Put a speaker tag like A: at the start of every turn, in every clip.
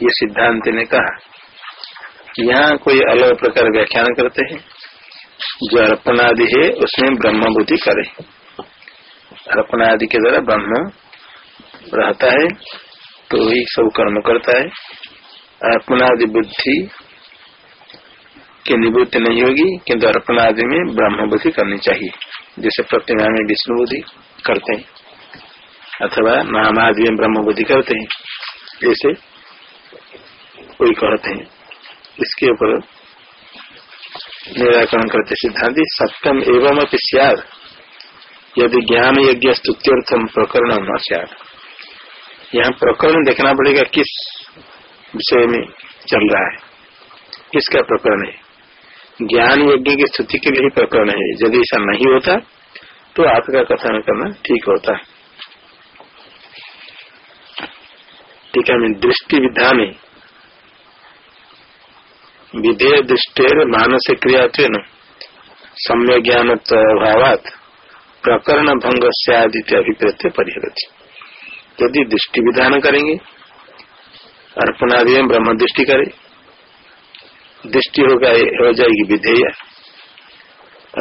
A: ये सिद्धांत ने कहा यहाँ कोई अलग प्रकार व्याख्यान करते हैं, जो अर्पणादि है, उसमें ब्रह्म बुद्धि करे। अर्पणादि के द्वारा ब्रह्म रहता है तो ही सब कर्म करता है। अर्पणादि बुद्धि की निवृत्ति नहीं होगी, किंतु अर्पणादि में ब्रह्म बुद्धि करनी चाहिए, जैसे प्रतिमा में विष्णु बुद्धि करते हैं, अथवा नामादि में ब्रह्म बुद्धि करते हैं ऐसे कोई कहते हैं। इसके ऊपर निराकरण करते सिद्धांति, सत्यम एवं अपनी सियाद यदि ज्ञान यज्ञ स्तुत्यर्थम प्रकरण न सियाद यहाँ प्रकरण देखना पड़ेगा किस विषय में चल रहा है। किसका प्रकरण है? ज्ञान यज्ञ की स्तुति के लिए प्रकरण है। यदि ऐसा नहीं होता तो आपका कथन करना ठीक होता। है ठीक है दृष्टि विधान है। विधेय दृष्टेर मानसिक क्रिया सम्य ज्ञान अभाव प्रकरण भंग से आदित्य अभिप्रेत परिहरती। यदि दृष्टि विधान करेंगे अर्पणादि ब्रह्म दृष्टि करे, दृष्टि होगा हो जाएगी विधेय।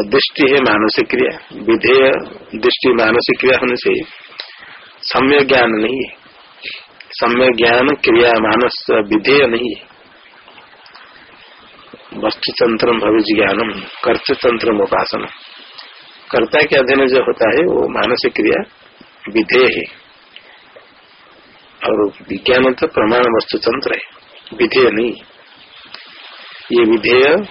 A: दृष्टि है मानसिक क्रिया, विधेय दृष्टि मानसिक क्रिया होने से सम्य ज्ञान नहीं है। सम्य ज्ञान क्रिया मानस विधेय नहीं है। वस्तुतंत्र भविष्य ज्ञानम कर्ततंत्र उपासना। कर्ता के अधीन जो होता है, वो मानसिक क्रिया, विधेय है। और विज्ञान तो प्रमाण वस्तु तंत्र है, विधेय नहीं। ये विधेय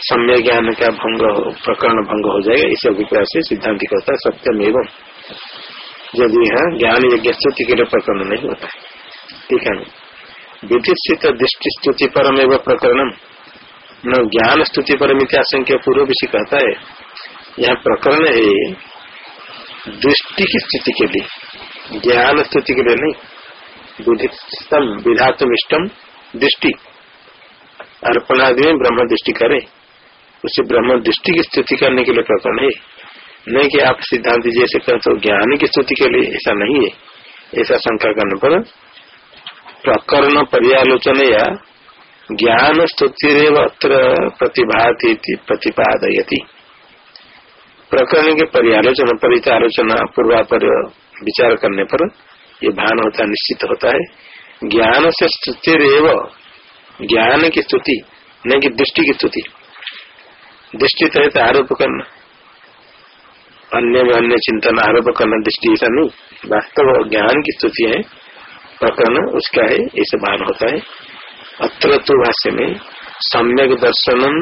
A: सम्य ज्ञान का भंग प्रकरण भंग हो जाएगा, इस अभिप्राय से सिद्धांत करता है, सत्यम एवं। यदि यहाँ ज्ञान यज्ञ स्तुति के लिए प्रकरण नहीं होता है। ठीक है विधि स्थित दृष्टि स्तुति परम एवं प्रकरणम। न ज्ञान स्तुति पर मिथ्याशंक्य पूर्व विषय कहता है, यहाँ प्रकरण है दृष्टि की स्थिति के लिए। ज्ञान स्तुति के लिए नहीं बुद्धिस्तम विधातम इष्टम, दृष्टि। अर्पणादि में ब्रह्म दृष्टि करे। उसे ब्रह्म दृष्टि की स्तुति करने के लिए प्रकरण है। नहीं कि आप सिद्धांत जैसे कहते हो ज्ञान की स्तुति के लिए ऐसा नहीं है। ऐसा शंका करने पर प्रकरण पर्यालोचन या ज्ञान स्तुतिरव अत्र प्रतिभाति प्रतिपादयति। प्रकरण के पर्यालोचना परित आलोचना पूर्वापर विचार करने पर ये भान होता निश्चित होता है। ज्ञान से स्तुतिरव ज्ञान की स्तुति नहीं कि दृष्टि की स्तुति। दृष्टि तो है आरोप करना अन्य अन्य चिंतन आरोप करना दृष्टि ऐसा नहीं। वास्तव ज्ञान की स्तुति है, प्रकरण उसका है, ऐसे भान होता है। अत्र तो भाष्य में सम्यक दर्शनम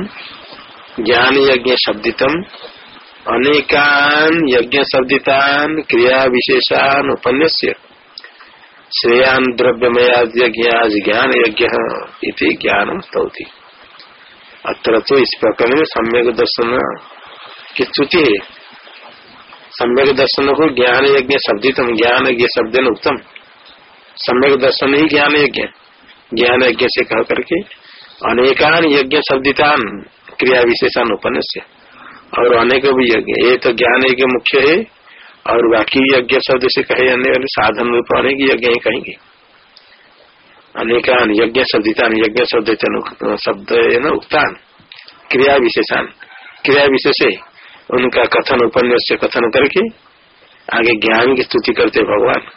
A: ज्ञान यज्ञ शब्दितम अनेकान यज्ञ शब्दितान क्रिया विशेषान उपन्यास्य। श्रेयान द्रव्यमयाद यज्ञ ज्ञान यज्ञ इति ज्ञान स्तौति अत्र तो इस प्रकरण में सम्यक दर्शन की स्तुति है सम्यक दर्शन को ज्ञान यज्ञ शब्दितम ज्ञान यज्ञ शब्द उत्तम सम्यक दर्शन ही ज्ञान यज्ञ ज्ञान यज्ञ से कह करके अनेकान यज्ञ शब्दितान क्रिया विशेषान उपन्यास और अनेक भी यज्ञ, ये तो ज्ञान यज्ञ मुख्य है, और बाकी यज्ञ शब्द से कहे जाने वाले साधन रूप अनेक यज्ञ ही कहेंगे। अनेकान यज्ञ शब्दितान, यज्ञ शब्द शब्द है ना, उक्तान, क्रिया विशेषान क्रिया विशेष उनका कथन, उपन्यास कथन करके आगे ज्ञान की स्तुति करते भगवान।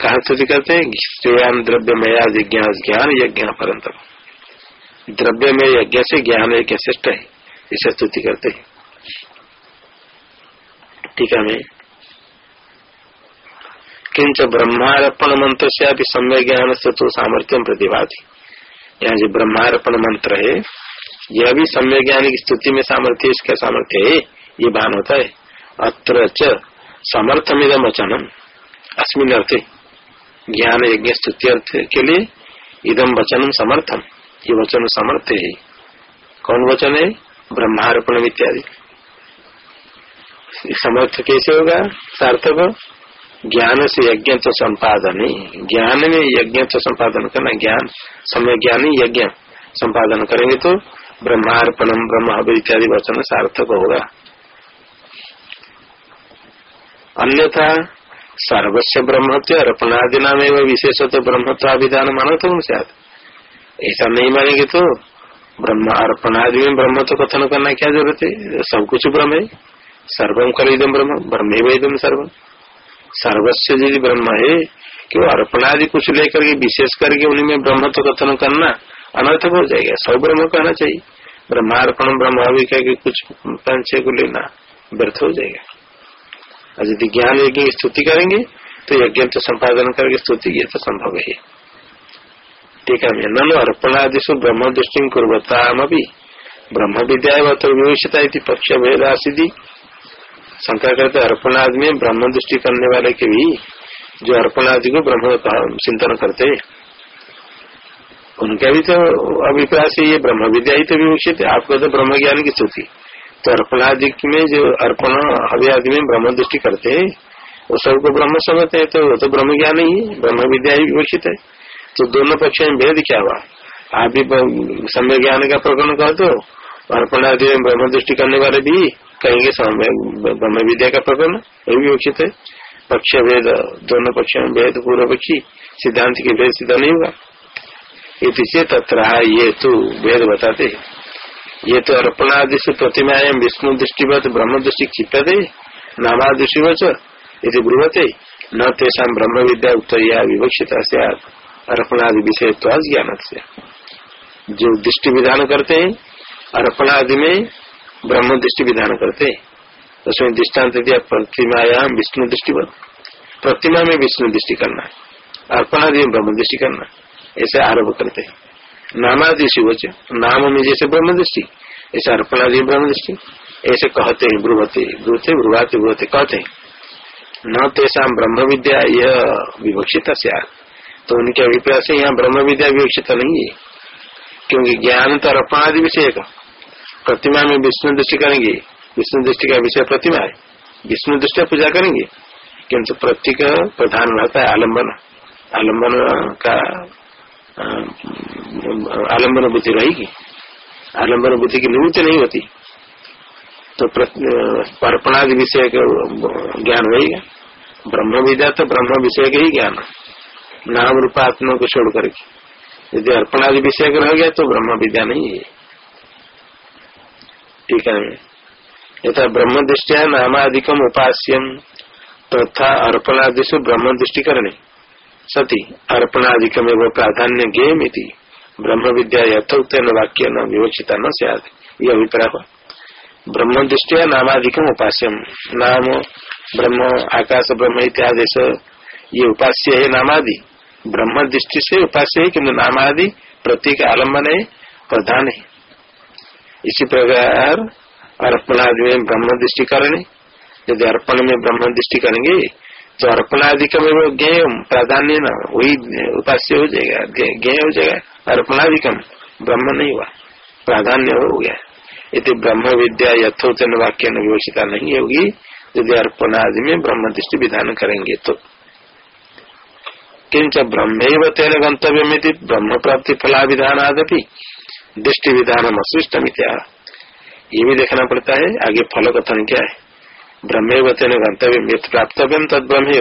A: कहा स्तुति करते हैं श्रेयान द्रव्य में ज्ञान, यज्ञ परंत द्रव्य में यज्ञ से ज्ञान यज्ञ श्रेष्ठ है, इसे स्तुति करते हैं। ठीक है किंच ब्रह्मार्पण मंत्र से अभी सम्य ज्ञान से तो सामर्थ्य प्रतिभाती। यहाँ जो ब्रह्मार्पण मंत्र है यह भी समय ज्ञान की स्तुति में सामर्थ्य इसका सामर्थ्य है, ये भान होता है। अत्र समर्थमिदम वचनम अस्मिन अर्थे। ज्ञान यज्ञ स्तुति के लिए इदम वचन समर्थन ये वचन समर्थ है। कौन वचन है? ब्रह्मार्पण इत्यादि। समर्थ कैसे होगा? सार्थक ज्ञान से यज्ञ तो संपादन ज्ञान में यज्ञ तो संपादन करना। ज्ञान, समय ज्ञान यज्ञ संपादन करेंगे तो ब्रह्मार्पणम ब्रह्म इत्यादि वचन सार्थक होगा। अन्यथा सर्वस्व ब्रह्मत्व अर्पणादि नाम तो ब्रह्मत्वाभिधान मानो तो ऐसा नहीं मानेंगे तो ब्रह्म अर्पण आदि में ब्रह्म तो कथन करना क्या ज़रूरत है सब कुछ ब्रह्म। है सर्वम कर ब्रह्म ब्रह्म वेदम सर्वम सर्वस्व यदि ब्रह्म है कि अर्पण आदि कुछ लेकर के, विशेष करके उन्हीं में ब्रह्म तो कथन करना अनर्थक हो जाएगा। सब ब्रह्म कहना चाहिए। ब्रह्मार्पण ब्रह्म अभी कह कुछ पंच को लेना व्यर्थ हो जाएगा। और यदि ज्ञान यज्ञ की स्तुति करेंगे तो यज्ञ तो संपादन करके स्तुति ये तो संभव है। ठीक है ननु अर्पणादिशु ब्रह्म दृष्टि कुरता ब्रह्म विद्या तो विवक्षता पक्ष भेदा सिद्धि शंका करते अर्पण आदि में ब्रह्म दृष्टि करने वाले के भी जो अर्पण आदि को ब्रह्म चिंतन करते उनका भी तो अभिप्राय से ये ब्रह्म विद्या ही तो विवक्षित आपको तो ब्रह्म ज्ञान की स्तुति। तो अर्पण आदि में जो अर्पण अभि आदि में ब्रह्म दृष्टि करते है, वो सबको ब्रह्म समझते है तो वो तो ब्रह्म ज्ञान ही है, ब्रह्म विद्या ही विवक्षित है। तो दोनों पक्ष में भेद क्या हुआ? आप भी समय ज्ञान का प्रकरण कर दो, अर्पण आदि में ब्रह्म दृष्टि करने वाले भी कहेंगे ब्रह्म विद्या का प्रकरण, ये भी उचित है। पक्ष भेद, दोनों पक्ष में भेद पूर्व पक्षी सिद्धांत के भेद सिद्ध नहीं होगा इसे तथा ये तो भेद बताते ये तो अर्पणादि से प्रतिमाएँ विष्णु दृष्टिवत ब्रह्म दृष्टि क्षिप्त नामादृष्टिवच यदि ब्रुवते। न तेषा ब्रह्म विद्या उत्तर विवक्षित अर्पणादि विषय तो ज्ञान से जो दृष्टि विधान करते हैं अर्पणादि में ब्रह्म दृष्टि विधान करते। हैं उसमें दृष्टांत दिया प्रतिमायाम विष्णु दृष्टि प्रतिमा में विष्णु दृष्टि करना अर्पणादि में ब्रह्म दृष्टि करना ऐसे आरोप करते हैं। नामादि शिवच नाम में जैसे ब्रह्म दृष्टि ऐसे अर्पणादि ब्रह्म दृष्टि ऐसे कहते हैं, ब्रुवते ब्रुवते, ब्रुवाते, ब्रुवते, कहते हैं। न तेषा ब्रह्म विद्या यह विवक्षित तो उनके अभिप्राय से यहाँ ब्रह्म विद्या विवक्षित नहीं है। क्योंकि ज्ञान तो अर्पणादि विषय का। प्रतिमा में विष्णु दृष्टि करेंगे, विष्णु दृष्टि का विषय प्रतिमा है। विष्णु दृष्टि पूजा करेंगे, किंतु प्रतीक प्रधान रहता है आलंबन आलंबन का आलंबन बुद्धि रहेगी आलंबन बुद्धि की निवृत्ति नहीं होती। तो अर्पणादि विषय का ज्ञान रहेगा ब्रह्म विद्या तो ब्रह्म विषय का ही ज्ञान नाम रूपात्मा को छोड़ करके। यदि अर्पणादि विषय का रह गया तो ब्रह्म विद्या नहीं है। ठीक है। यथा ब्रह्म दृष्टिया नामादिकम उपास्यम। तथा तो अर्पणादिशु ब्रह्म दृष्टि करने सती अर्पणादिकम एवं प्राधान्य गेम ब्रह्म विद्या यथोक्त वाक्य न विवक्षिता न सद ये अभिप्राय ब्रह्म दृष्टिया नामादिकम उपास्यम नाम ब्रह्म आकाश ब्रह्म इत्यादि ये उपास्य है नामादि ब्रह्म दृष्टि से उपास्य है किन्तु नामादि प्रतीक आलंबन है प्रधान है इसी प्रकार अर्पणादि में ब्रह्म दृष्टि करने यदि अर्पण में ब्रह्म दृष्टि करेंगे अर्पणाधिकम एवं ज्ञेय प्राधान्य न वही उपास्य हो जाएगा ज्ञेय हो जाएगा अर्पणाधिकम ब्रह्म नहीं हुआ, प्राधान्य हो गया। यदि ब्रह्म विद्या यथोचन वाक्य विवक्षिता नहीं होगी, यदि अर्पणादि में ब्रह्म दृष्टि विधान करेंगे तो। किंच ब्रह्म तेन गंतव्य में ब्रह्म प्राप्ति फला विधान आदि दृष्टि विधान अशिष्ट मित्या ये भी देखना पड़ता है, आगे फल कथन क्या है? ब्रह्म तेन गंतव्य प्राप्तव्य तद ब्रह्म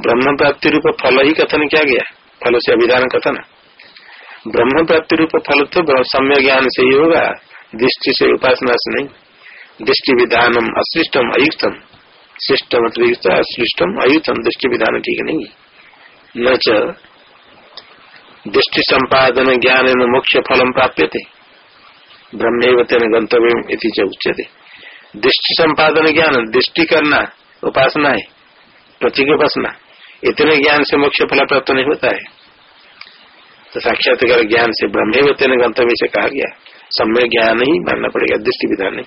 A: ब्रह्म प्राप्ति रूप फल ही कथन क्या गया? फल से अभिधान कथन? ब्रह्म प्राप्ति रूप फल तो सम्य ज्ञान से ही होगा, दृष्टि से उपासना से नहीं। दृष्टि विधानम अशिष्टम अयुक्तम। शिष्टम अतिरिक्त अश्लिष्टम अयुक्तम, दृष्टि विधान ठीक नहीं। न दृष्टि संपादन ज्ञान मोक्ष फलम प्राप्य थे ब्रह्म तेन गंतव्य उच्चते दृष्टि संपादन ज्ञान, दृष्टि करना, उपासना है प्रतीक उपासना। इतने ज्ञान से मोक्ष फल प्राप्त नहीं होता है। तो साक्षात्कार ज्ञान से ब्रह्म तेन गंतव्य से कहा गया। समय ज्ञान ही मानना पड़ेगा, दृष्टि विधान नहीं।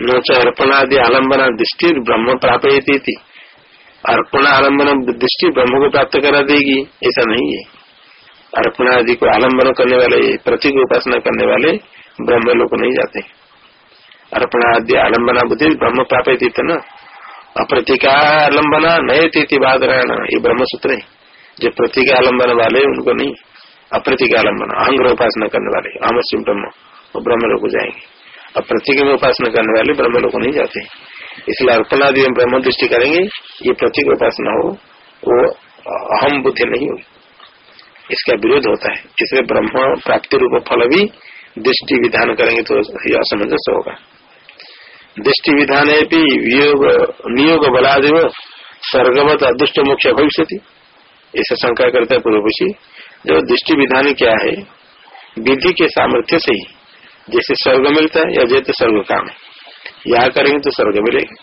A: न अर्पणादि आलम्बना दृष्टि ब्रह्म प्राप्त अर्पण आलंबन दृष्टि ब्रह्म को प्राप्त करा देगी, ऐसा नहीं है। अर्पण आदि को आलंबन करने वाले, प्रतीक उपासना करने वाले ब्रह्म लोग नहीं जाते। अर्पण आदि आलम्बना बुद्धि ब्रह्म प्राप्त न। अप्रतिकालंबना नए तिथि बादरायण, ये ब्रह्म सूत्र है। जो प्रतीक आलंबन वाले, उनको नहीं। अप्रतिकालंबन अहंग्र उपासना करने वाले अहम ब्रह्म, वो ब्रह्म लोग जाएँगे। अब प्रतीक में उपासना करने वाले ब्रह्म लोग नहीं जाते। इसलिए अर्पणादि में ब्रह्म दृष्टि करेंगे, ये प्रतीक उपासना हो, वो अहम बुद्धि नहीं होगी। इसका विरोध होता है। इसलिए ब्रह्म प्राप्ति रूप फल भी दृष्टि विधान करेंगे तो यह असमंजस होगा। दृष्टि विधान भी नियोग बलादेव स्वर्गवत अदृष्ट मुख्य भविष्य ऐसा शंका करता है पूर्वशी जो दृष्टि विधान क्या है? विधि के सामर्थ्य से ही जैसे स्वर्ग मिलता है या जैसे स्वर्ग काम है। यहाँ करेंगे तो स्वर्ग मिलेगा।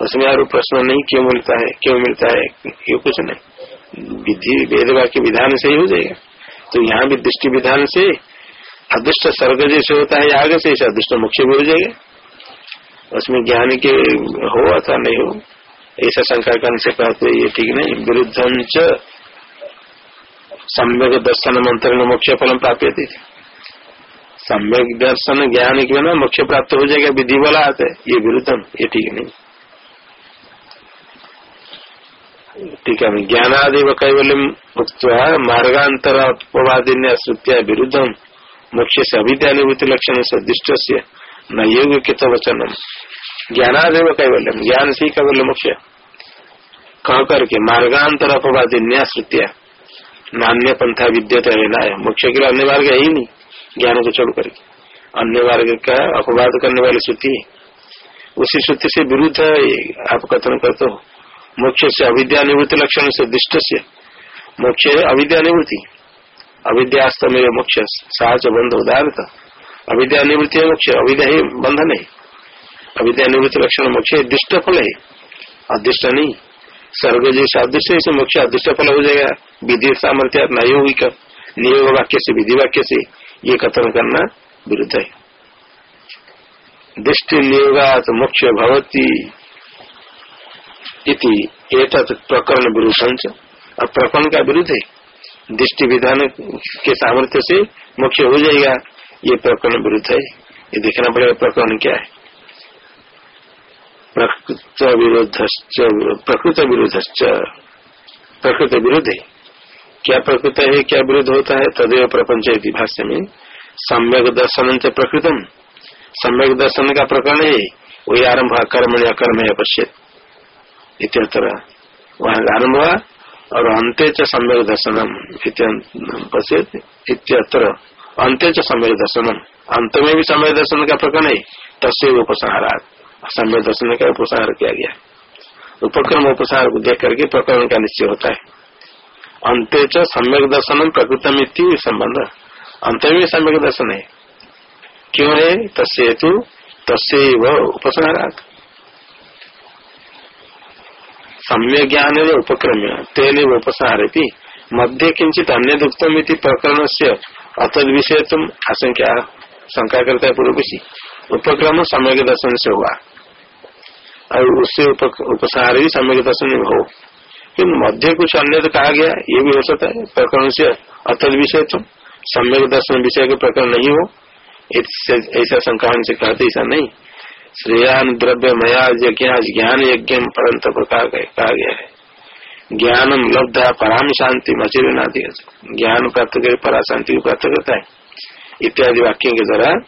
A: उसमें और प्रश्न नहीं, क्यों मिलता है, क्यों मिलता है ये कुछ नहीं। विधि वेद के विधान से ही हो जाएगा। तो यहाँ भी दृष्टि विधान से अदृष्ट स्वर्ग जैसे होता है आगे से अदृष्ट मुख्य भी हो जाएगा। उसमें ज्ञान के हो अथवा नहीं हो ऐसा शंका करने से कहते ये ठीक नहीं। विरुद्ध सम्यक दर्शन मंत्र मोक्ष फल प्राप्त थी सम्यक दर्शन ज्ञान के बिना मोक्ष प्राप्त हो जाएगा, विधि वाला आते ये विरुद्धम ये ठीक नहीं। ठीक है, ज्ञानादेव कैवल्यम उक्त मार्गांतर अपवादिन्य श्रुत्या विरुद्धम मोक्ष से अभिद्यानुभूति लक्षण से दृष्ट से न योग कित वचनम ज्ञानादेव कैवल्यम ज्ञान से कैवल्य मुख्य कह करके मार्गांतर अपवादी न्याश्रुतिया नान्य पंथा विद्युत है मुख्य के लिए अन्य मार्ग है ही नहीं, ज्ञान को छोड़ करके। अन्य मार्ग का अपवाद करने वाली श्रुति, उसी श्रुति से विरुद्ध आप कथन करते हो। मुख्य से अविद्या निवृत्ति लक्षण से दिष्ट से मोक्ष अविद्या निवृत्ति। अविद्यास्त मेरे मुख्य साहज बंध उदाहरण अविद्या निवृत्ति है मुख्य अविद्या ही बंधन है अविद्या निवृत्ति लक्षण मुख्य दिष्ट फल है। अदृष्ट नहीं। सर्व जैसे अदृश्य से मुख्य अदृश्य फल हो जाएगा। विधि सामर्थ्य नयोगिक नियोग वाक्य से, विधि वाक्य से ये कथन करना विरुद्ध है। दृष्टि नियोगात मोक्ष भवती। इति प्रकरण विरुद्ध और प्रकरण का विरुद्ध है दृष्टि विधान के सामर्थ्य से मुख्य हो जाएगा। ये प्रकरण विरुद्ध है। ये देखना पड़ेगा प्रकरण क्या है। प्रकृत विरोध प्रकृत विरोध प्रकृत विरोध है क्या प्रकृत है, क्या विरुद्ध होता है, तदेव प्रपंच भाष्य में। सम्यक दर्शन प्रकृतम। सम्यक दर्शन का प्रकरण है। वही आरंभ कर्म या कर्म है पश्चित इतर वहाँ आरंभ हुआ और अंत्य सम्यक दर्शनम इत्यत्र अंत्य च सम्यक दर्शनम। अंत में भी समय दर्शन का प्रकरण है। तस्वीर उपसंहारात। असम्य दर्शन का उपसार किया गया। उपक्रम उपसार को देख करके प्रकरण का निश्चय होता है। अंत सम्यक दर्शन प्रकृतम संबंध। अंत में सम्यक दर्शन है। क्यों है? तस्ेतु तस्व उपसंहारात। सम्य ज्ञान उपक्रम तेन उपसार मध्य किंचित अन्य दुक्तम प्रकरण से अतद विषय तुम आशंका शंका करता है पूर्व उपक्रम सम्यक दर्शन से हुआ और उससे उपसार भी सम्यक दर्शन हो फिर मध्य कुछ अन्य तो कहा गया ये भी हो सकता है प्रकरण से अतल विषय तो सम्यक दर्शन विषय के प्रकरण नहीं हो ऐसा शंका से कहते ऐसा नहीं श्रेयान द्रव्य मया यज्ञ ज्ञान यज्ञ परंत प्रकार कहा गया है। ज्ञानम लब्धा पराम शांति मचिर ज्ञान प्राप्त कर परा शांति को प्राप्त करता है। इत्यादि वाक्यों के द्वारा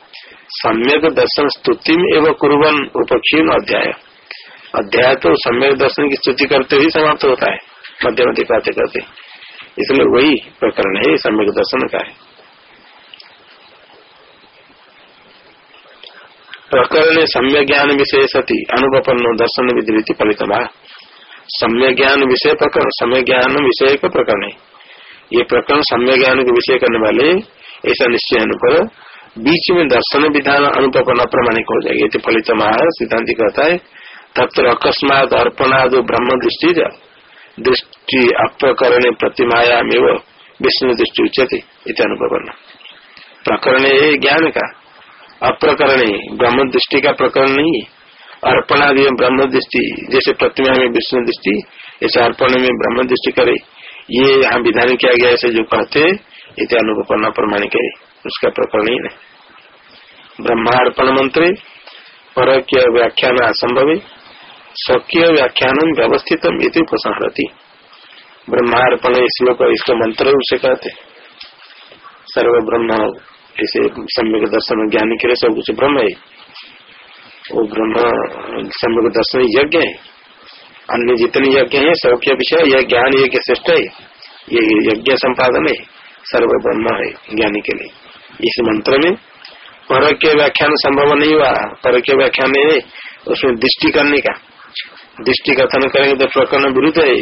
A: सम्यक दर्शन स्तुति एवं कुरन उपक्षीण अध्याय। अध्याय तो सम्यक दर्शन की स्तुति करते ही समाप्त होता है। मध्य मध्य कहते करते इसलिए वही प्रकरण है सम्यक दर्शन का है। प्रकरण सम्य ज्ञान विषय सती अनुपन्न दर्शन विधि फलित सम्य ज्ञान विषय प्रकरण सम्य ज्ञान विषय का प्रकरण है ये प्रकरण सम्य ज्ञान के विषय करने वाले, ऐसा निश्चय अनुपर बीच में दर्शन विधान अनुपन्न प्रमाणिक हो जाएगी। तो फलित सिद्धांत कहता है, तत्र अकस्मात अर्पणाद ब्रह्म दृष्टि दृष्टि अप्रकरण प्रतिमायाम विष्णु दृष्टि उच्चते अनुपन्न प्रकरण ज्ञान का अप्रकरण है ब्रह्म दृष्टि का प्रकरण नहीं है। अर्पणादि ब्रह्म दृष्टि जैसे प्रतिमा में विष्णु दृष्टि ऐसे अर्पण में ब्रह्म दृष्टि करे। ये यहाँ विधान किया गया ऐसे जो कहते इतने अनुपन्न प्रमाणिक है, उसका प्रकरण ही नहीं। ब्रह्मार्पण मंत्र पर व्याख्यान असंभव है स्वकीय व्याख्यान व्यवस्थित उपसंहरती। ब्रह्मार्पण श्लोक इसका मंत्र उसे कहते सर्व ब्रह्म ऐसे सम्यक दर्शन ज्ञानी के लिए सब कुछ ब्रह्म है। वो ब्रह्म, सम्यक दर्शन यज्ञ है। अन्य जितने यज्ञ है सबके विषय, यह ज्ञान यज्ञ श्रेष्ठ है। ये यज्ञ संपादन है, सर्व ब्रह्म है ज्ञानी के लिए। इस मंत्र में पर के व्याख्यान संभव नहीं हुआ। पर के व्याख्यान है उसमें दृष्टि करने का, दृष्टि कथन करेंगे तो प्रकरण विरुद्ध है।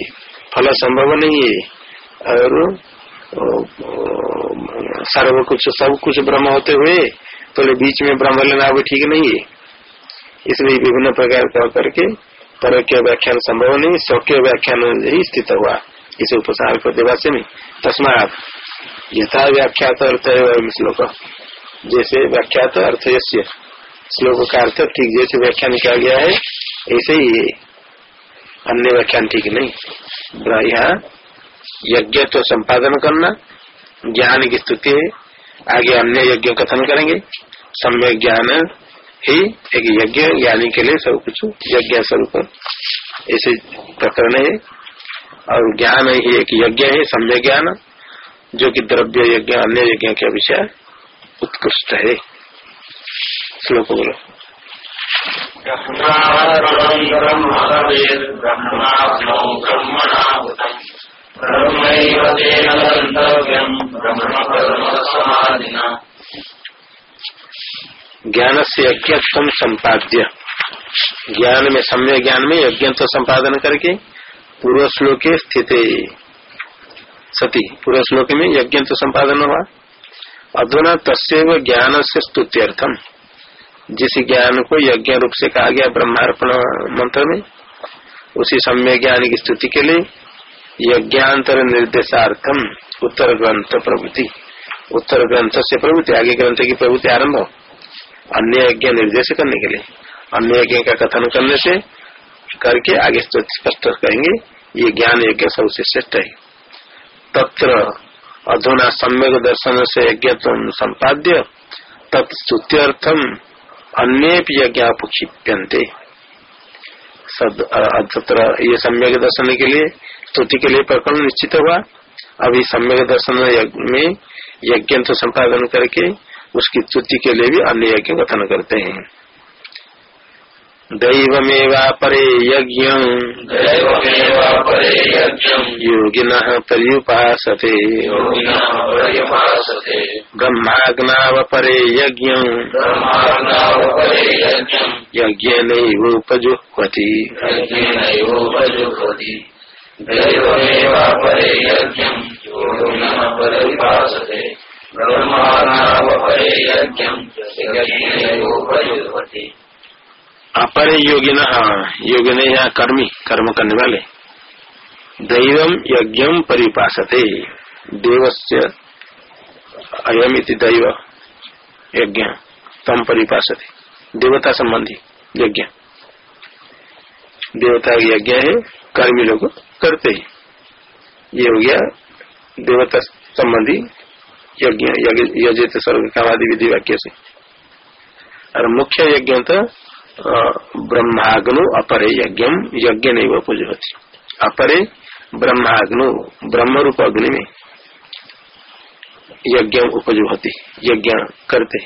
A: फल संभव नहीं है। और सर्व कुछ सब कुछ ब्रह्म होते हुए तो बीच में ब्रह्म लेना वो ठीक नहीं है। इसलिए विभिन्न प्रकार का करके पर के व्याख्यान संभव नहीं सौक्य व्याख्यान ही स्थित हुआ। इसे उपसार को देवास्य में। तस्मात यथा व्याख्यात अर्थ है श्लोक। जैसे व्याख्यात अर्थ श्लोक का अर्थ ठीक जैसे व्याख्यान किया गया है, ऐसे ही अन्य व्याख्यान ठीक नहीं। यहाँ यज्ञ तो संपादन करना ज्ञान की स्तुति है। आगे अन्य यज्ञ कथन करेंगे। समय ज्ञान ही एक यज्ञ, ज्ञानी के लिए सब कुछ यज्ञ स्वरूप। ऐसे प्रकरण है। और ज्ञान ही एक यज्ञ है सम्य ज्ञान, जो कि द्रव्य यज्ञ, अन्य यज्ञ के विषय उत्कृष्ट है। श्लोक बोलो। ज्ञान से यज्ञ संपाद्य ज्ञान में सम्य ज्ञान में यज्ञ तो संपादन करके पूर्व श्लोक स्थित। सती पूर्व श्लोक में यज्ञ तो संपादन हुआ। अधुना तस्व ज्ञान से स्तुत्यर्थम जिस ज्ञान को यज्ञ रूप से कहा गया ब्रह्मार्पण मंत्र में, उसी सम्य ज्ञान की स्तुति के लिए यज्ञांतर निर्देशार्थम उत्तर ग्रंथ प्रभृति। उत्तर ग्रंथ से प्रभुति, आगे ग्रंथ की प्रभुति आरंभ अन्य यज्ञ निर्देश करने के लिए। अन्य यज्ञ का कथन करने से करके आगे स्पष्ट करेंगे, ये ज्ञान यज्ञ सबसे श्रेष्ठ है। तत्र अधुना सम्यक दर्शन से यज्ञ संपाद्य तत्स्तुत्यर्थम अन्य यज्ञ उपक्षिप्यंते ये सम्यक दर्शन के लिए, स्तुति के लिए प्रकरण निश्चित हुआ। अभी सम्यक दर्शन में यज्ञ तो संपादन करके उसकी स्तुति के लिए भी अन्य यज्ञ कथन करते हैं। दैवमेवापरे यज्ञ। योगिन पर्युपासते। ब्रह्माग्नावपरे यज्ञ। यज्ञ। अपर योगी योगी ने यहाँ कर्मी, कर्म करने वाले। दैवम यज्ञ परिपासते। देवस्य अयमिति दैव यज्ञ तम परिपासते। देवता संबंधी यज्ञ। देवता यज्ञ है कर्मी लोग। करते ये हो गया देवता संबंधी यज्ञ यजित सर्व कामादि विधि वाक्य से। और मुख्य यज्ञ तो ब्रह्माग्नो अपरे यज्ञ यज्ञ नहीं वो पूजती अपरे ब्रह्माग्नो ब्रह्म रूप अग्नि में यज्ञ उपजुहती, यज्ञ करते।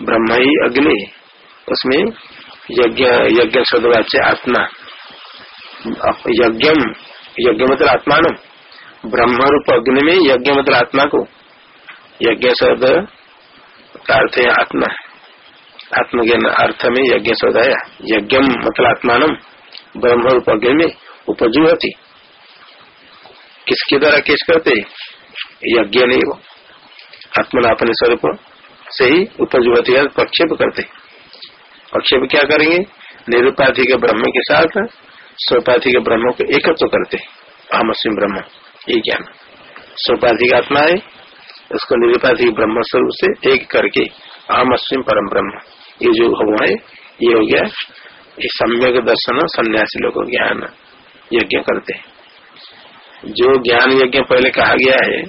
A: ब्रह्म ही अग्नि, उसमें यज्ञ यज्ञ सदवाच्य आत्मा यज्ञ यज्ञ मतलब आत्मा ब्रह्म रूप अग्नि में यज्ञ मतलब आत्मा को यज्ञ शब्द का अर्थ है आत्मा आत्मज्ञान अर्थ में यज्ञ सदाया यज्ञ मतलब आत्मान ब्रह्म रूप अग्नि में उपजुहती। किसके द्वारा किस करते? यज्ञ नहीं वो आत्मना अपने स्वरूप से ही उपजुहती प्रक्षेप करते। प्रक्षेप क्या करेंगे? निरुपाधि के ब्रह्म के साथ स्वपाधि के ब्रह्म को एकत्व करते अहमसिम ब्रह्म, ये ज्ञान। स्वपाधि आत्मा है उसको निरुपाधि ब्रह्म स्वरूप से एक करके अहमस्विम परम ब्रह्म। ये जो हुआ है, ये हो गया सम्यक दर्शन, सन्यासी लोग ज्ञान, यज्ञ करते हैं। जो ज्ञान यज्ञ पहले कहा गया है,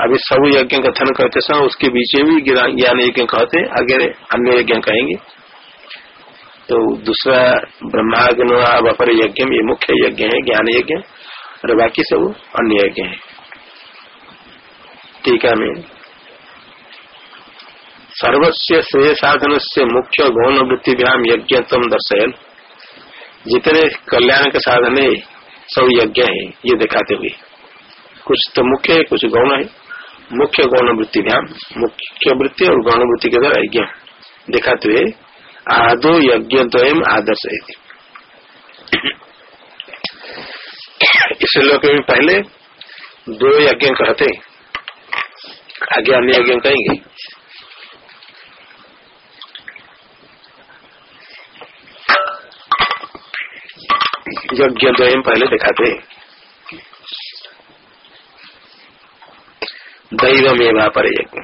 A: अभी सब यज्ञ कथन करते समय उसके बीच में भी ज्ञान यज्ञ कहते आगे अन्य यज्ञ कहेंगे। तो दूसरा ब्रह्माग्न अपर यज्ञ ये मुख्य यज्ञ है, ज्ञान यज्ञ, और बाकी सब अन्य यज्ञ है। टीका में सर्वस्व श्रेय साधन से मुख्य गौण वृत्ति व्याम यज्ञ दर्शयन। जितने कल्याण के साधन है सब यज्ञ है, ये दिखाते हुए। कुछ तो मुख्य है, कुछ गौण है। मुख्य गौण वृत्ति ध्यान मुख्य वृत्ति और गौण वृत्ति के द्वारा यज्ञ दिखाते हुए आदो यज्ञ द्वयम आदर्श इस लोक में पहले दो यज्ञ कहते आगे अन्य यज्ञ कहेंगे। यज्ञ द्वयम पहले दिखाते दैव में पर यज्ञ।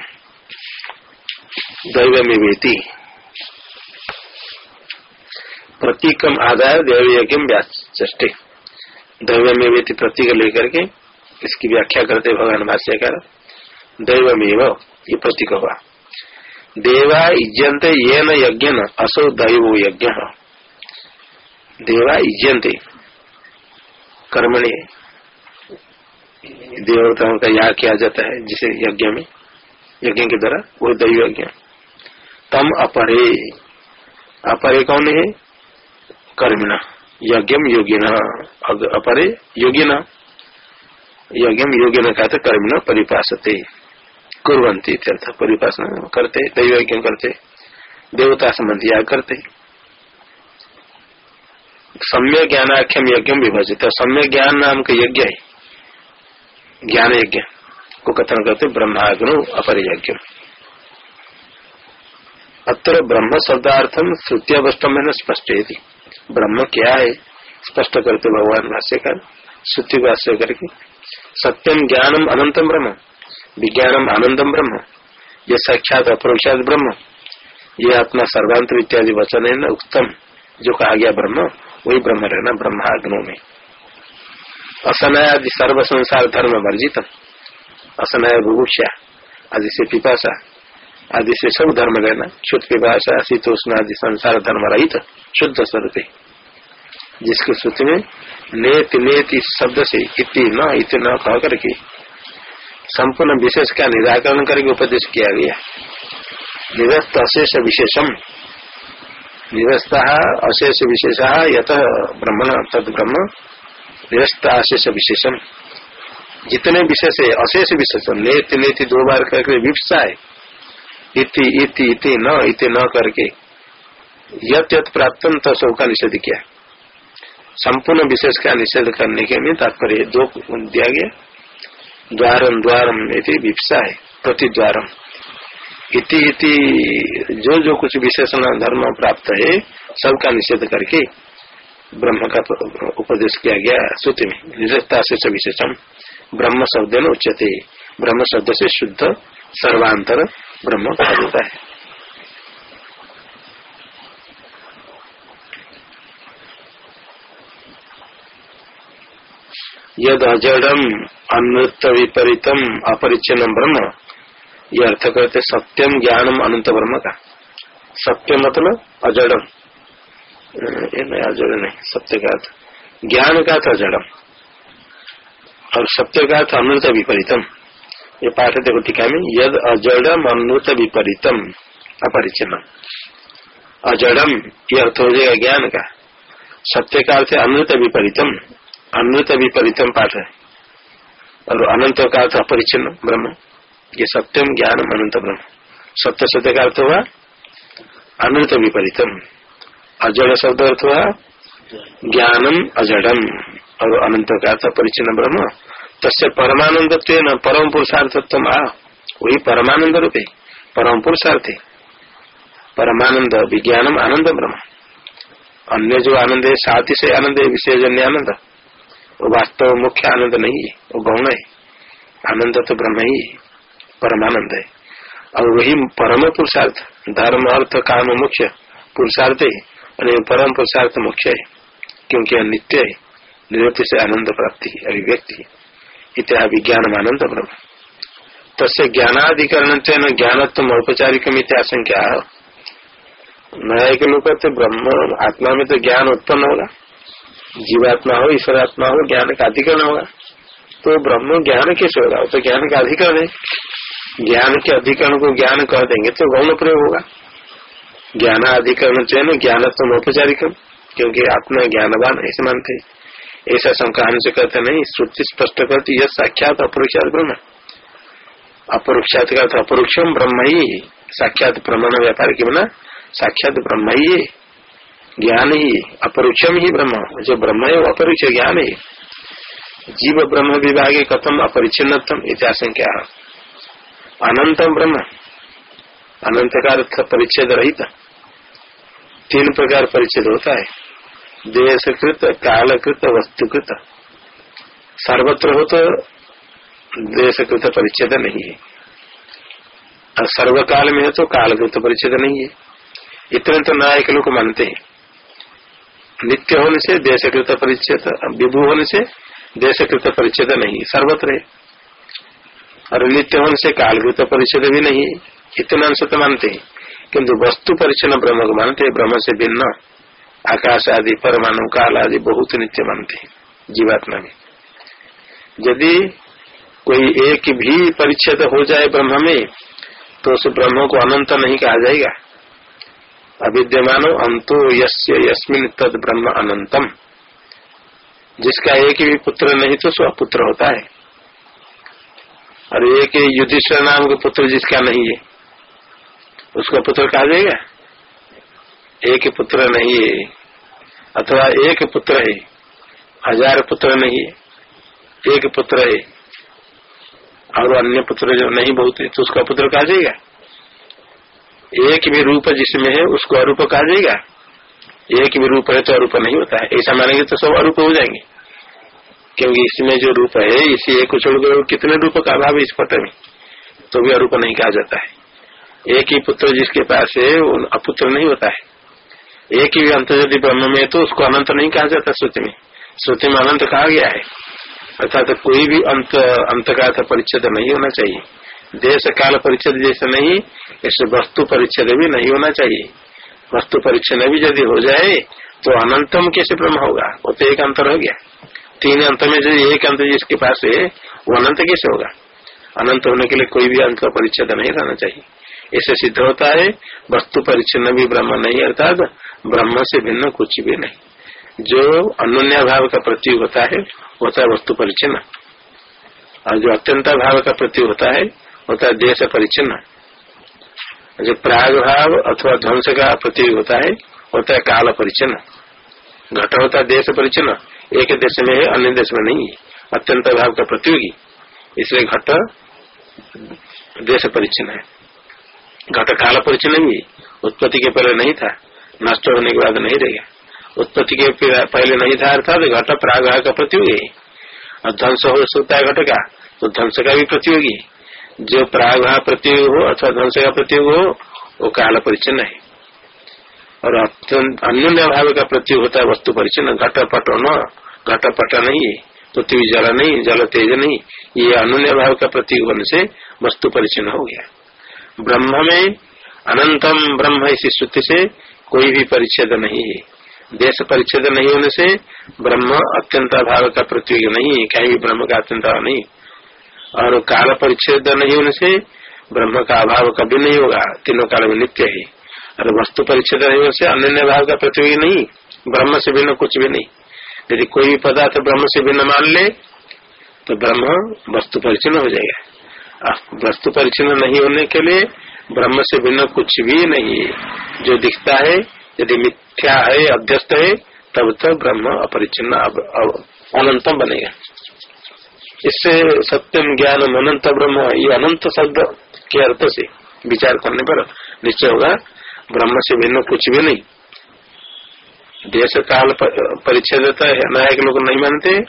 A: दैव में वेती प्रतीकम आधार देव यज्ञ व्याचे दैव में वेती प्रतीक लेकर के इसकी व्याख्या करते भगवान भाष्यकार दैव में ये प्रतीक हुआ। देवा इज्जंत ये न यज्ञ न असो दैव यज्ञ। देवा इज्जंते कर्मणि, देवताओं का याग किया जाता है जिसे यज्ञ में, यज्ञ के द्वारा वो दैव यज्ञ तम अपरे अपरे कौन है? कर्मिणा। यज्ञम योगिना। अपरे योगिना। यज्ञम योगिना का तो कर्मिणा परिपासते। कुरंती परिपासना करते दैव यज्ञ करते, देवता संबंधी याग करते। सम्य ज्ञानाख्यम यज्ञ विभाजित। सम्य ज्ञान नाम का यज्ञ है। ज्ञान यज्ञ को कथन करते, ब्रह्माग्नो अपर यज्ञ अत्र ब्रह्म शब्दार्थम श्रुतियावष्टम है स्पष्ट ब्रह्म क्या है? स्पष्ट करते भगवान भाष्यकार श्रुति को आश्रय करके सत्यम ज्ञानम अनंतम ब्रह्म, विज्ञानम आनंदम ब्रह्म, ये साक्षात अपरोक्षात ब्रह्म, ये अपना सर्वांतर इत्यादि वचन है न उत्तम जो कहा गया ब्रह्म, वही ब्रह्म रहना ब्रह्माग्नो में। असनय आदि सर्व संसार धर्म वर्जित असनय बुभुक्षा आदि से पिपाशा आदि से सब धर्म रहना शुद्ध पिपाशा शीतोष्ण आदि संसार धर्म रहित शुद्ध स्वरूप। जिसके सूत्र में, नेत नेत इस शब्द से इति न न कह करके संपूर्ण विशेष का निराकरण करके उपदेश किया गया। निरस्त अशेष विशेषम। निरस्ता अशेष विशेष यथ ब्रह्मण, तद ब्रह्म। निरस्ता अशेष विशेषम। जितने विशेष है, अशेष विशेषम। नेति नेति दो बार करके विपसा है इति इति इति न इति न करके यत यत प्राप्त तो सब का निषेध किया। संपूर्ण विशेष का निषेध करने के में तात्पर्य दो दिया गया। द्वारम द्वारम विपसा है प्रतिद्वारम इति इति, जो जो कुछ विशेषण धर्म प्राप्त है, सबका निषेध करके ब्रह्म का उपदेश किया गया श्रुति में। निरता से विशेषण ब्रह्म शब्द न उच्चते ब्रह्म शब्द से शुद्ध, सर्वांतर ब्रह्म कहा जाता है। यद अजडम अनृत विपरीतम अपरिचन्न ब्रह्म। ये अर्थ करते सत्यम ज्ञानम अनंत ब्रह्म का। सत्य मतलब अजड़म। ये नहीं अजड़ नहीं, सत्य का अर्थ। ज्ञान का अर्थ अजड़म और सत्य का अर्थ अनंत विपरीतम। ये पाठ देखो टीका में यद अजड़म अनूत विपरीतम, अपरिचन्न। अजड़म, ये अर्थ हो जाएगा ज्ञान का। सत्य का अर्थ अनृत विपरीतम अनृत विपरीतम पाठ है। और अनंत का अर्थ अपरिचिन्न, ब्रह्म। ये सत्यम ज्ञान अनंत, ब्रह्म। सत्य सत्य का अर्थ हुआ अनंत विपरीतम। अजड़ शब्द अर्थ हुआ ज्ञानम, अजडम। और अनंत का अर्थ परिचन्न ब्रह्म। तस्य परमानंद परम पुरुषार्थत्व। आ, वही परमानंद रूपे परम पुरुषार्थ। परमानंद विज्ञानम आनंद ब्रह्म। अन्य जो आनंद है साथ ही से आनंद है विषयजन्य आनंद वो वास्तव मुख्य आनंद नहीं है, वो गौण है। आनंद तो ब्रह्म ही है परमानंद है। और वही परम पुरुषार्थ, धर्म, अर्थ, काम, मुख्य पुरुषार्थ है, और परम पुरुषार्थ मुख्य है, क्योंकि नित्य है निवृत्ति से आनंद प्राप्ति, अभिव्यक्ति। इतना विज्ञान आनंद ब्रह्म तस्य ज्ञानाधिकरण ज्ञानत्व औपचारिक आशंका नया के लोग कहते ब्रह्म आत्मा में तो ज्ञान उत्पन्न होगा। जीवात्मा हो, ईश्वरात्मा हो ज्ञान का अधिकरण होगा। तो ब्रह्म ज्ञान कैसे होगा तो ज्ञान का अधिकरण है। ज्ञान के अधिकरण को ज्ञान कह देंगे तो गौण प्रयोग होगा। ज्ञान अधिकरण चयन ज्ञान तो औपचारिक क्योंकि आत्मा ज्ञानवान ऐसे मानते ऐसा शंका से कहते नहीं, श्रुति स्पष्ट करती यह साक्षात अपरोक्षात ब्रह्म अपरोक्षात का अपरोक्षम ब्रह्म ही। साक्षात प्रमाण व्यापार के बना, साक्षात ब्रह्म ही। ज्ञान ही, अपरोक्षम ही ब्रह्म। जो ब्रह्म है, वो अपरोक्ष ज्ञान है। जीव ब्रह्म विभाग कथम अपरिचिन्नतम इतिहास क्या अनंतम ब्रह्म। अनंत का अर्थ परिच्छेद रहित। तीन प्रकार परिच्छेद होता है। देशकृत, कालकृत, वस्तुकृत। सर्वत्र हो तो देशकृत परिच्छेद नहीं है। और सर्वकाल में है तो कालकृत परिच्छेद नहीं है। इतने तो नायक लोग मानते हैं। नित्य होने से देशकृत परिच्छेद, विभू होने से देशकृत परिच्छेद नहीं, सर्वत्र है। और नित्य होने से कालकृत परिच्छेद भी नहीं है। इतने अंश तो मानते हैं। किन्तु वस्तु परिचन्न ब्रह्म को मानते ब्रह्म से भिन्न। आकाश आदि परमाणु काल आदि बहुत नित्य मानते जीवात्मा में। यदि कोई एक भी परिच्छेद हो जाए ब्रह्म में तो उस ब्रह्म को अनंत नहीं कहा जाएगा। अविद्यमानो अंतो यस्य यस्मिन तद ब्रह्म अनंतम। जिसका एक भी पुत्र नहीं तो सो पुत्र होता है। और एक युधिष्ठर नाम का पुत्र जिसका नहीं है, उसका पुत्र कहा जाएगा? एक पुत्र नहीं है। अथवा एक पुत्र है, हज़ार पुत्र नहीं है एक पुत्र है, और अन्य पुत्र जो नहीं बहुत है तो उसका पुत्र कहा जाएगा। एक भी रूप जिसमें है, उसको अरूप कहा जाएगा। एक भी रूप है तो अरूप नहीं होता है। ऐसा मानेंगे तो सब अरूप हो जाएँगे। क्योंकि इसमें जो रूप है, इसी एक छोड़ कितने रूप का अभाव है इस पट में तो भी अरूप नहीं कहा जाता है। एक ही पुत्र जिसके पास है अपुत्र नहीं होता है। एक ही अंत यदि ब्रह्म में है तो उसको अनंत नहीं कहा जाता श्रुति में। श्रुति में अनंत कहा गया है। अर्थात तो कोई भी अंत अंत का परिच्छेद नहीं होना चाहिए। देश काल परिच्छेद जैसे नहीं ऐसे वस्तु परिच्छेद भी नहीं होना चाहिए। वस्तु परिच्छेद भी यदि हो जाए तो अनंतम कैसे ब्रह्म होगा? वो तो एक अंतर हो गया। तीन अंत में जो एक अंत जिसके पास है, वो अनंत कैसे होगा? अनंत होने के लिए कोई भी अंत परिच्छेद नहीं रहना चाहिए। ऐसे सिद्ध होता है, वस्तु परिचिन्न भी ब्रह्म नहीं, अर्थात ब्रह्म से भिन्न कुछ भी नहीं। जो अन्य भाव का प्रतीक होता है होता है वस्तु परिचिन्न। और जो अत्यंत भाव का प्रतीक होता है होता है देश परिचिन्न। जो प्राग भाव अथवा ध्वंस का प्रतीक होता है होता है काल परिचिन्न। घट होता है देश परिचिन्न। एक देश में है, अन्य देश में नहीं है। अत्यंत भाव का प्रतियोगी इसलिए घट देश परिचिन्न है। घट काल परिचय नहीं है। उत्पत्ति के पहले नहीं था। नष्ट होने के बाद नहीं रहेगा। उत्पत्ति के पहले नहीं था अर्थात घट प्राग का प्रतियोगी। और ध्वंस हो सकता है घट का तो ध्वंस का भी प्रतियोगी। जो प्राग प्रतियोग हो, अथवा ध्वंस का प्रतियोग हो, वो काल परिचन्न है। और अन्य भाव का प्रत्यय होता है वस्तु परिचन्न, घट पट न, घट पट नहीं है पृथ्वी जल नहीं, जल तेज नहीं, ये अन्य भाव का प्रतीक होने से वस्तु परिचन्न हो गया। ब्रह्म में अनंतम ब्रह्म इसी श्रुति से कोई भी परिच्छेद नहीं है। देश परिच्छेद नहीं होने से ब्रह्म अत्यंत भाव का प्रत्युग नहीं है कहीं भी ब्रह्म का अत्यंत नहीं? और काल परिच्छेद नहीं होने से ब्रह्म का अभाव कभी नहीं होगा, तीनों काल में नित्य है। और वस्तु परिच्छेद नहीं होने से अन्य भाव का प्रत्युग नहीं, ब्रह्म से भिन्न कुछ भी नहीं। यदि कोई भी पदार्थ ब्रह्म से भिन्न मान ले तो ब्रह्म वस्तु परिचन्न हो जाएगा। वस्तु परिचन्न नहीं होने के लिए ब्रह्म से भिन्न कुछ भी नहीं है। जो दिखता है, यदि मिथ्या है, अध्यस्त है, तब तो ब्रह्म अपरिचिन्न अनंतम बनेगा। इससे सत्यम ज्ञान अनंत ब्रह्म, ये अनंत शब्द के अर्थ से विचार करने पर निश्चय होगा, ब्रह्म से भिन्न कुछ भी नहीं। देश काल परिच्छेद नायक लोग नहीं मानते,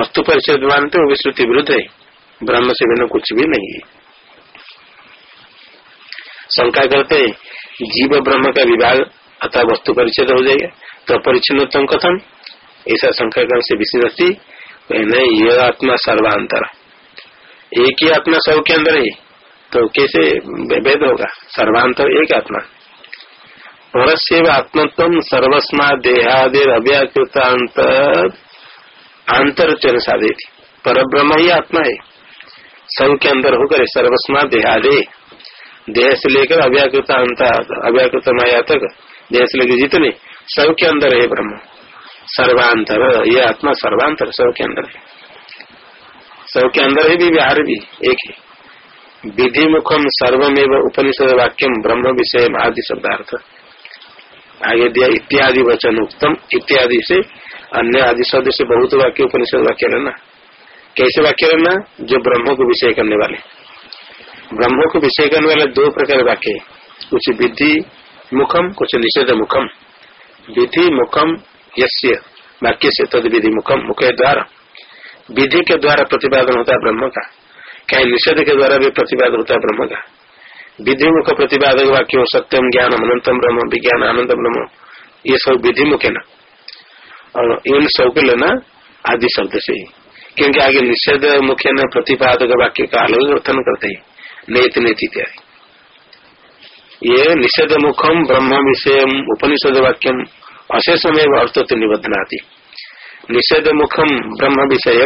A: वस्तु परिच्छेद मानते, वो विश्रुति विरुद्ध है। ब्रह्म से बिना कुछ भी नहीं है। शंका करते जीव ब्रह्म का विभाग अतः वस्तु परिच्छेद हो जाएगा। तो परिच्छिन्न कथम, ऐसा शंका करने से विशेष नहीं ये आत्मा सर्वांतर। एक ही आत्मा सब के अंदर है तो कैसे भेद होगा? सर्वांतर एक आत्मा। परस्व आत्मत्व सर्वस्मा देहादेर अव्याकृत आंतर चर साधे पर ब्रह्म ही आत्मा है। सब के अंदर होकर सर्वस्मा देहादे। देह से लेकर अव्याकृत अंत, अव्याकृत माया तक देह से लेकर जितने सबके अंदर है ब्रह्म, सर्वांतर, ये आत्मा सर्वांतर सबके अंदर है। सबके अंदर है भी, विहार भी, एक है। विधि मुखम सर्वमेव उपनिषद वाक्यम ब्रह्म विषय आदि शब्दार्थ। आगे दिया, इत्यादि वचन उत्तम इत्यादि से अन्य आदि शब्द से बहुत वाक्य, उपनिषद वाक्य रहना। कैसे वाक्य रहना? जो ब्रह्म को विषय करने वाले। ब्रह्म को विषय करने वाले दो प्रकार वाक्य कुछ विधि मुखम, कुछ निषेध मुखम। विधि मुखम यश्य वाक्य से तद विधि मुखम, मुख द्वारा। विधि के द्वारा प्रतिपादन होता है ब्रह्म का। कहीं निषेध के द्वारा भी प्रतिपादन होता है ब्रह्म का। विधि मुख प्रतिपादक वाक्य सत्यम ज्ञान अनंतम ब्रह्म, विज्ञान आनंद ब्रह्म। ये सब विधि मुख है ना। और इन सब के लेना आदि शब्द से क्योंकि आगे निषेध मुख्य न, प्रतिपादक वाक्य का अलग अर्थन करते हैं। नेत नेति इत्यादि ये निषेध मुखम ब्रह्म विषय उपनिषद वाक्यम अशेषमेव अर्थोत्तर निबद्धनाती निषेध मुखम ब्रह्म विषय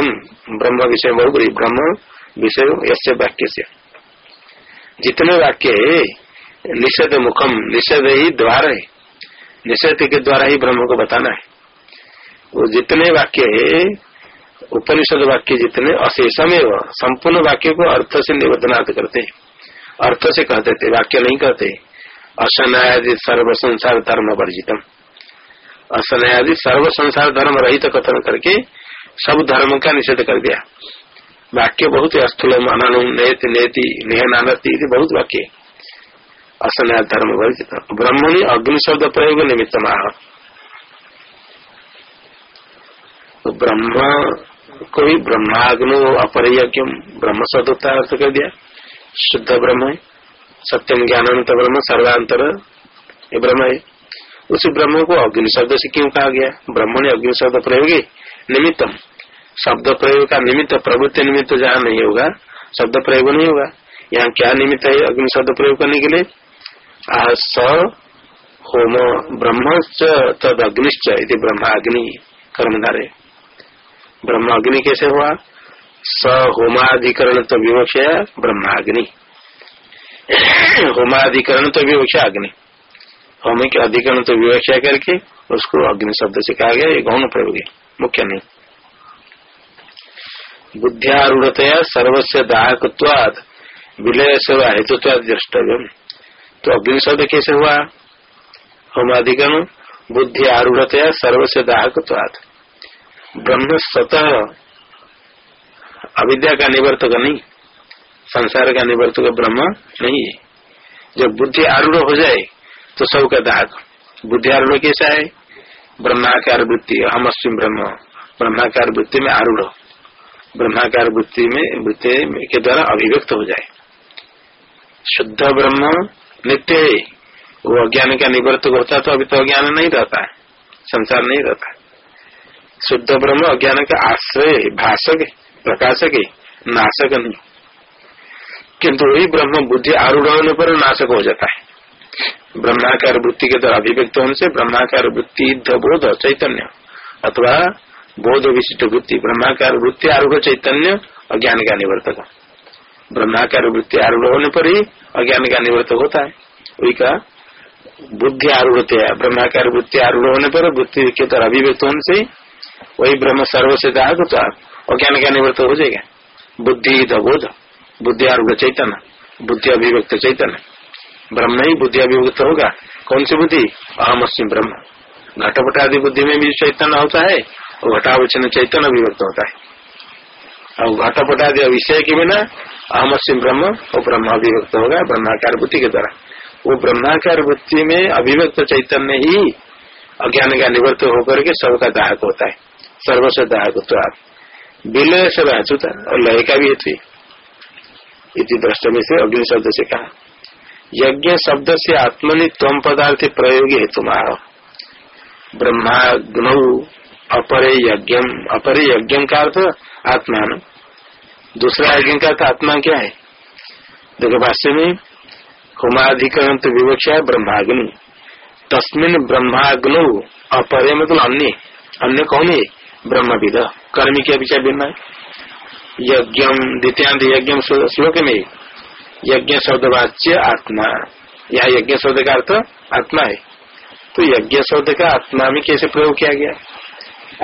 A: ब्रह्म विषय बहुबरी, ब्रह्म विषय यसे वाक्य से जितने वाक्य है निषेध मुखम निषेध ही द्वार है निषेध के द्वारा ही ब्रह्म को बताना है। वो जितने वाक्य है उपनिषद वाक्य जितने अशेषमे संपूर्ण वाक्य को अर्थ से निबद्धनाथ करते अर्थ से कहते थे, वाक्य नहीं कहते। असनयादि सर्व संसार धर्म वर्जितम। असनयादि सर्व संसार धर्म रहित कथन करके सब धर्म का निषेध कर दिया। वाक्य बहुत स्थूल अनानु नेति नेति नेहनानति बहुत वाक्य। असनया धर्म वर्जित ब्रह्मणि अग्नि शब्द प्रयोग निमित्त माह तो ब्रह्म को भी ब्रह्माग्नो अपरयज्ञ ब्रह्म शब्द अर्थ कर दिया शुद्ध ब्रह्म है सत्यम ज्ञानांत ब्रह्म सर्वांतर ये ब्रह्म है उस ब्रह्म को अग्नि शब्द से क्यों कहा गया? ब्रह्म ने अग्नि शब्द प्रयोग निमित्तम। शब्द प्रयोग का निमित्त, प्रवृत्ति निमित्त जहाँ नहीं होगा, शब्द प्रयोग नहीं होगा। यहाँ क्या निमित्त है अग्नि शब्द प्रयोग करने के लिए? स, होम, ब्रह्म तद अग्निश्च ब्रह्माग्नि कर्मधारे। ब्रह्म अग्नि कैसे हुआ? स होमाधिकरण तो विवक्षा ब्रह्माग्नि। होमाधिकरण तो विवक्षा अग्नि। होम के अधिकरण तो विवक्षा करके उसको अग्नि शब्द से कहा गया, ये गौण प्रयोग है मुख्य नहीं। बुद्धियारूढ़तया सर्वस्व दाहकवाद विलय सेवा हेतुत्वाद द्रष्टव्य तो अग्नि शब्द कैसे हुआ? होमाधिकरण बुद्धि आरूढ़तया सर्वस्व दाहकवाद ब्रह्म स्वतः अविद्या का निवर्तक नहीं, संसार का निवर्तक ब्रह्म नहीं है। जब बुद्धि आरूढ़ हो जाए तो सब का दाग। बुद्धि आरूढ़ कैसा है? ब्रह्माकार वृत्ति हम अश्विन ब्रह्म। ब्रह्माकार वृत्ति में आरूढ़। ब्रह्माकार वृत्ति में वृत्ति के द्वारा अभिव्यक्त हो जाए। शुद्ध ब्रह्म नित्य है। वो अज्ञान का निवर्तक होता तो अभी तो अज्ञान नहीं रहता है। संसार नहीं रहता शुद्ध ब्रह्म अज्ञान का आश्रय, भाषक, प्रकाशक है नाशक नहीं। किंतु वही ब्रह्म बुद्धि आरूढ़ होने पर नाशक हो जाता है। ब्रह्माकार वृत्ति के द्वारा अभिव्यक्त होने से ब्रह्माकार वृत्ति बोध चैतन्य, अथवा बोध विशिष्ट वृत्ति ब्रह्माकार वृत्ति आरूढ़ चैतन्य, अज्ञान का निवर्तक। ब्रह्माकार वृत्ति आरूढ़ होने पर ही अज्ञान का निवर्तक होता है। वही का बुद्धि आरूढ़ ब्रह्माकार वृत्ति आरूढ़ होने पर बुद्धि के द्वारा अभिव्यक्त होने से वही ब्रह्म सर्व से दाग तो अज्ञान का निवृत्त हो जाएगा? बुद्धि बोध बुद्धि आरूढ़ चैतन्य, बुद्धि अभिव्यक्त चैतन्य। ब्रह्म ही बुद्धि अभिव्यक्त होगा। कौन सी बुद्धि? अहम अस्म ब्रह्म। घटपट आदि बुद्धि में भी चैतन्य होता है, और घटावचन चैतन्य अभिव्यक्त होता है। और घटपट आदि विषय के बिना अहम अस्म ब्रह्म और ब्रह्म अभिव्यक्त होगा, ब्रह्माकार बुद्धि के द्वारा। वो ब्रह्माकार बुद्धि में अभिव्यक्त चैतन्य ही अज्ञान का निवृत्त होकर के सबका दाहक होता है। सर्वस्व दाहक विलय से अचुता और लय का भी हेतु इति में से अग्नि शब्द से कहा। यज्ञ शब्द से आत्मनि तम पदार्थ प्रयोग हेतु ब्रह्माग्न अपरे यज्ञ अपरे यज्ञ का अर्थ आत्मान दूसरा यज्ञ का अर्थ आत्मा क्या है? देखो, भाष्य में होमाधिकरण तो विवक्षा है ब्रह्माग्नि। तस्मिन ब्रह्माग्नो अपरे मतलब अन्य। अन्य कौन है? ब्रह्म विद कर्मी के विषय भिन्न है। यज्ञ द्वितीयांत यज्ञ श्लोक में यज्ञ शब्द वाच्य आत्मा। यह यज्ञ शब्द का अर्थ आत्मा है। तो यज्ञ शब्द का आत्मा में कैसे प्रयोग किया गया?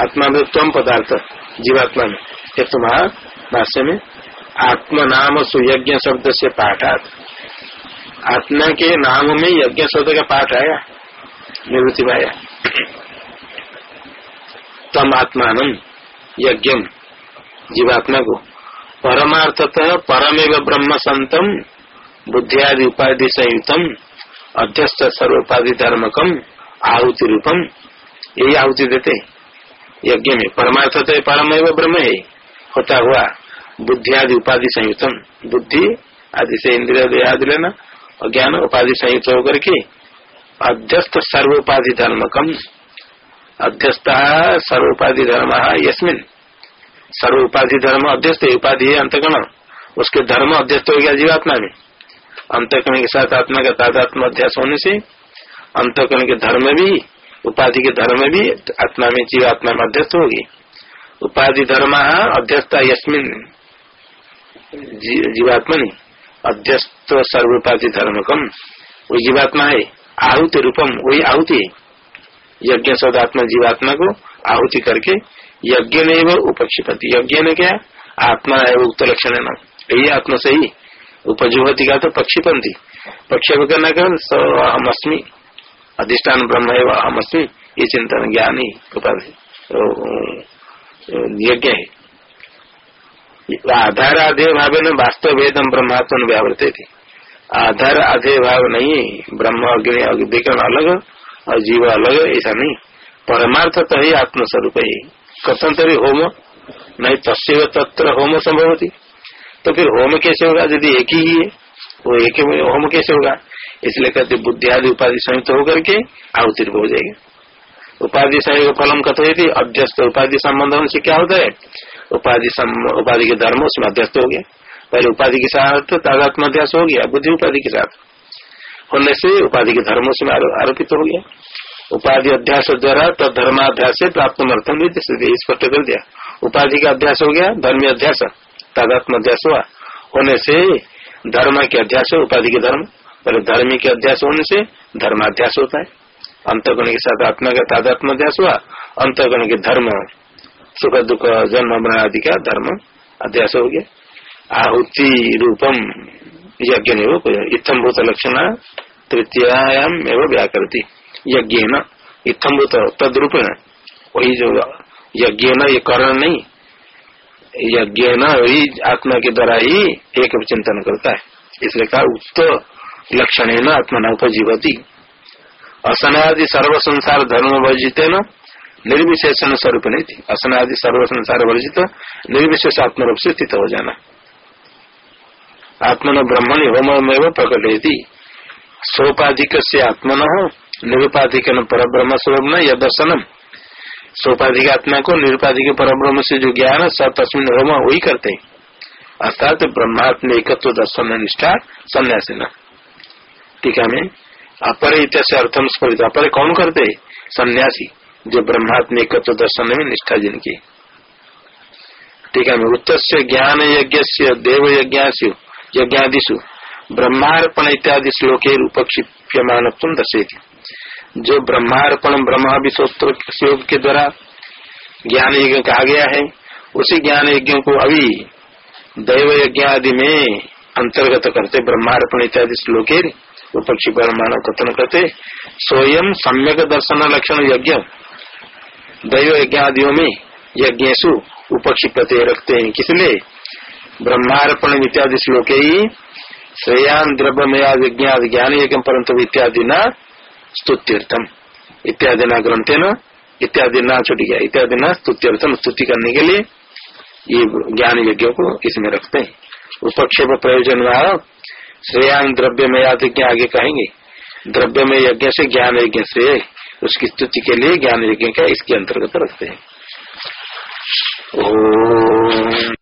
A: आत्मा में तम पदार्थ, जीवात्मा में। ये तुम्हारा भाष्य में, आत्मा नाम सुयज्ञ शब्द से पाठात आत्मा के नाम में यज्ञ शब्द का पाठ आया। निवृत्ति में आया। तम आत्मान यज्ञ जीवात्मा को परमार्थतः परमेव ब्रह्म संतम बुद्धियादि उपाधि संयुतम अध्यस्त सर्वोपाधि धर्मकम आहुति रूपम यही आहुति देते। यज्ञ में परमार्थतः परमेव ब्रह्म। है होता हुआ बुद्धि आदि उपाधि संयुक्तम बुद्धि आदि से इंद्रिय लेना और ज्ञान उपाधि संयुक्त होकर के अध्यस्त सर्वोपाधि धर्मकम अध्यस्त सर्वोपाधि धर्म यस्मिन। सर्व उपाधि धर्म अध्यस्त उपाधि है, अंतकरण। उसके धर्म अध्यस्त हो गया जीवात्मा में अंतकरण के साथ आत्मा का तादात्म अध्यास होने से, अंतकरण के धर्म भी, उपाधि के धर्म भी आत्मा में जीवात्मा में अध्यस्त होगी। उपाधि धर्म अध्यस्त यस्मिन। जीवात्मा नहीं अध्यस्त सर्वोपाधि धर्म कम वो जीवात्मा है, आहुति रूपम, वही आहुति यज्ञ सौदात्मा जीवात्मा को आहुति करके यज्ञ ने वो उपक्षिपति यज्ञ ने क्या आत्मा है उक्त लक्षण है ना। यही आत्मा से ही उपजुहति का तो पक्षीपंथी प्रक्षेप करना कर अस्मी। अधिष्ठान ब्रह्म है हम अस्मी। ये चिंतन ज्ञान ही। उपाधि यज्ञ है। आधार आधे भाव न वास्तव वेदम ब्रह्मात्म व्यावृत थी आधार आधे भाव नहीं, ब्रह्म अग्नि अलग। और जीव अलग है, ऐसा नहीं। परमार्थ तो ही, आत्मस्वरूप है। कथन तरी होम, नहीं तस्व तत्र होम संभव होती तो फिर होम कैसे होगा? यदि एक ही है, वो एक ही होम कैसे होगा? इसलिए कहते बुद्धि आदि उपाधि संयुक्त होकर के आहुति हो जाएगा। उपाधि संयोग फलम कथित अध्यस्त उपाधि संबंध से क्या होता है? उपाधि उपाधि के धर्म उसमें अध्यस्त हो गया। पहले उपाधि के साथ तादात्म अध्यास हो गया, बुद्धि उपाधि के साथ। होने से उपाधि के धर्म उसमें आरोपित हो गया। उपाधि अध्यास द्वारा तदर्माध्यास से प्राप्त अर्थम स्पष्ट कर दिया। उपाधि का अध्यास हो गया, धर्मी अध्यास तादात्म अध्यास हुआ। होने से धर्म के अध्यास उपाधि के धर्म। पहले धर्मी के अध्यास होने से धर्माध्यास होता है। अंतगण के साथ आत्मा का तादात्म अध्यास हुआ। अंतगण के धर्म, सुख, दुख, जन्म, मरण आदि का धर्म अध्यास हो गया। आहुति रूपम यज्ञ नहीं हो इतम भूत लक्षण तृतीयाम एवं व्याकृति यज्ञ न इतम्भूत तद्रूप वही जो यज्ञ न ये करण नहीं यज्ञ न वही आत्मा के द्वारा ही एक चिंतन करता है। इसलिए कहा, उक्त लक्षण है न आत्मा न उपजीवती। असनादि सर्व संसार धर्म वर्जित न निर्विशेषण स्वरूप नहीं थी। असनादि सर्व संसार वर्जित, निर्विशेष आत्म रूप से स्थित हो जाना। आत्मन ब्रह्मण होम प्रकट सोपाधिक से आत्मन निरुपाधिक पर ब्रह्म स्वरूप न यह दर्शनम सोपाधिक आत्मा को निरुपाधिक पर ब्रह्म से जो ज्ञान सब तस्मिन होम वही करते। हैं अर्थात ब्रह्मात्म एकत्व दर्शन निष्ठा संन्यास न टीका में? अपर इत्यास अर्थम स्फलित अपर कौन करते? सन्यासी, जो ब्रह्मात्म एकत्व दर्शन में निष्ठा जिनकी। टीका में? उत्तर ज्ञान यज्ञ देव यज्ञासु यज्ञादिशु ब्रह्मार्पण इत्यादि श्लोके उपक्षिप्यमान दर्शेती जो ब्रह्मार्पण ब्रह्मा विश्वोत्तर के द्वारा ज्ञान यज्ञ कहा गया है, उसी ज्ञान यज्ञ को अभी दैव यज्ञ आदि में अंतर्गत करते, ब्रह्मार्पण इत्यादि श्लोके उपक्षी ब्रह्माण कथन करते, स्वयं सम्यक दर्शन लक्षण यज्ञ दैव यज्ञ आदियों में यज्ञेशु उपक्षी प्रत्यय रखते हैं। किसलिए? ब्रह्मार्पण इत्यादि श्लोके ही श्रेयान द्रव्य यज्ञ ज्ञान यज्ञ परंतु इत्यादि न स्तुत्यर्थम इत्यादि न ग्रंथे न इत्यादि न छुट गया इत्यादि न स्तुत्यर्थम स्तुति करने के लिए ये ज्ञान यज्ञ को इसमें रखते हैं उपक्षेप प्रयोजन श्रेयान द्रव्य में याद आगे कहेंगे द्रव्य में यज्ञ से ज्ञान यज्ञ से उसकी स्तुति के लिए ज्ञान यज्ञ का इसके अंतर्गत रखते हैं ओ